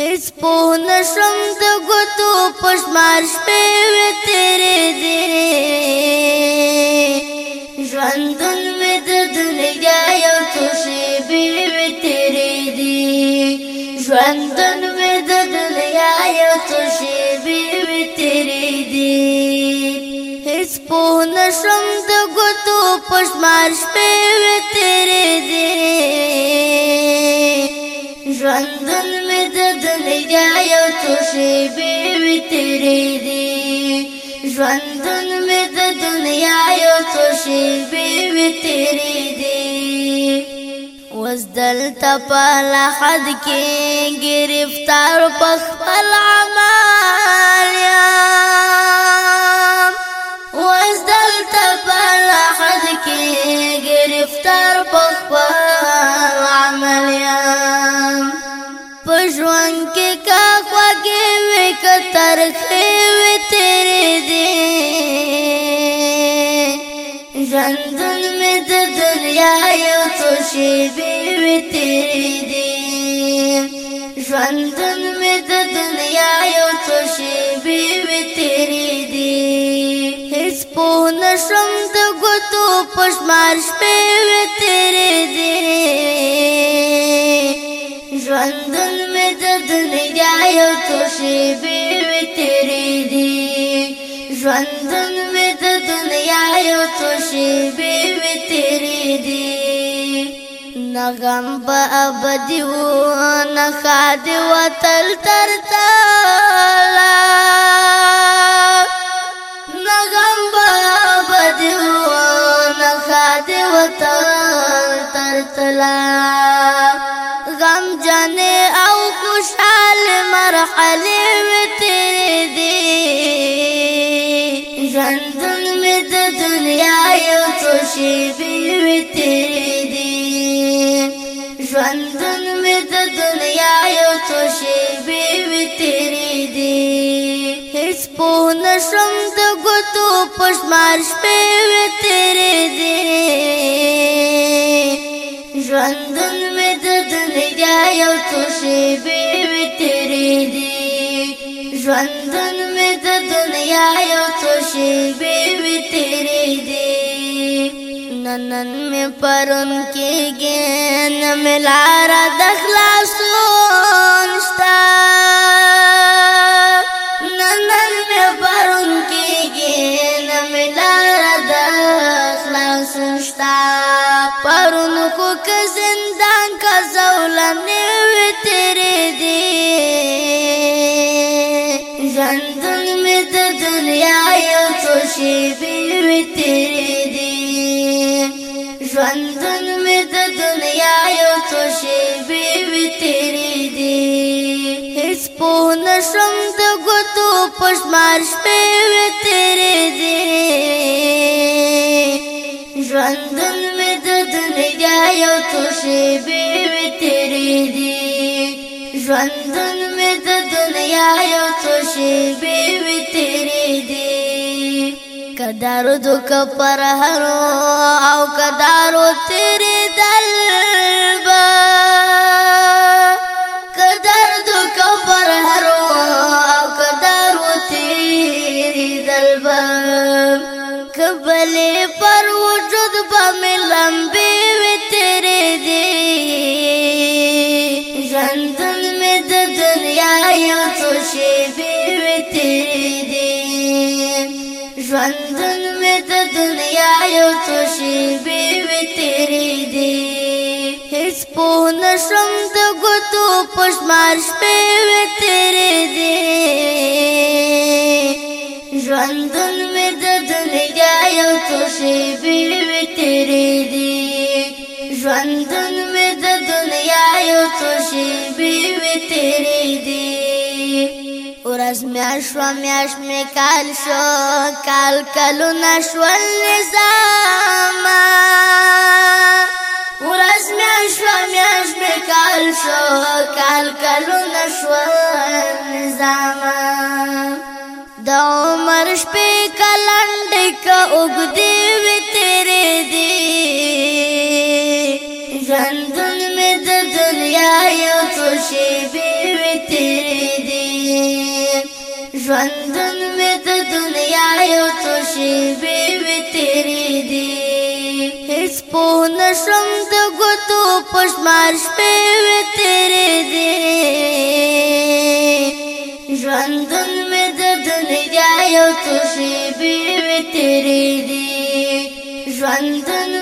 هیڅ په نشم د غوتو پښمار شپې و تیرې دي ژوندون مې د دنیا یو څو شېبې و تیرې دي ژوندون مې د دنیا یو څو شېبې و تیرې دي هیڅ په نشم د غوتو پښمار شپې لګیا څو شی به تیرې دی ژوندون مې د دنیا یو څو به تیرې دی وز دلته په لحد کې گرفتار پخپل عمل یا وز دلته په حد کې گرفتار پخپل طرفې وتر دې ژوندون مې د دنیا یو څو شېبې وتر دې ژوندون مې د دنیا یو څو شېبې وتر دې هیڅ پوه نشم د ګوتو پښمار شپې ژوندون مې د دنیا یو څو شیبې مې تیرې دي نه غم به ابدي و نه ښادي وتل تر تاله نه غم به ابدي و نه ښادي وتل تر تاله خندون می د دنیا یو څو شیبې وی تیرې دي ژوندون می د دنیا یو څو شیبې وی تیرې دي هیڅ په نشم د ګوتو پښمار شپې وی تیرې دي ژوندون می د دنیا یو څو شیبې وی تیرې دي ژوندون می د دنیا یو شیبې وی تیرې دي ننن مې پرون کېږي نه ملار د خلاصون شتا ننن مې پرون کېږي نه ملار د خلاصون شتا پرون خو که زندان کا زولنه شیبې وې تیرې دي ژوندون مې د دنیا یو څو شیبې وې تیرې دي هیڅ په نشم د ګوتو پښمار شپې وې تیرې دي ژوندون مې د دنیا یو څو شیبې وې تیرې دي ژوندون مې د دنیا یو څو شیبې وې تیرې دي درد کو پر هرو او کدارو تیرې دل شیبې وی تیرې دي هیڅ په نشم د ګوتو پښمار شپې وی تیرې دي ژوندون مې د دنیا یو څو شیبې وی تیرې دي ژوندون مې د دنیا یو څو شیبې وی تیرې پس میاش و میاش می کال شو کال کلو نشول نظام ورز میاش و میاش می کال شو کال کلو نشول نظام د عمر شپې کلند ک اوګدې وی تیرې دی ژوندون می د دنیا یو څه شی ژوندون مې د دنیا یو څو شیبې مې تیرې دي هیڅ پوه نشم د ګوتو پشمار شپې مې تیرې دي ژوندون مې د دنیا یو څو شیبې مې تیرې دي ژوندون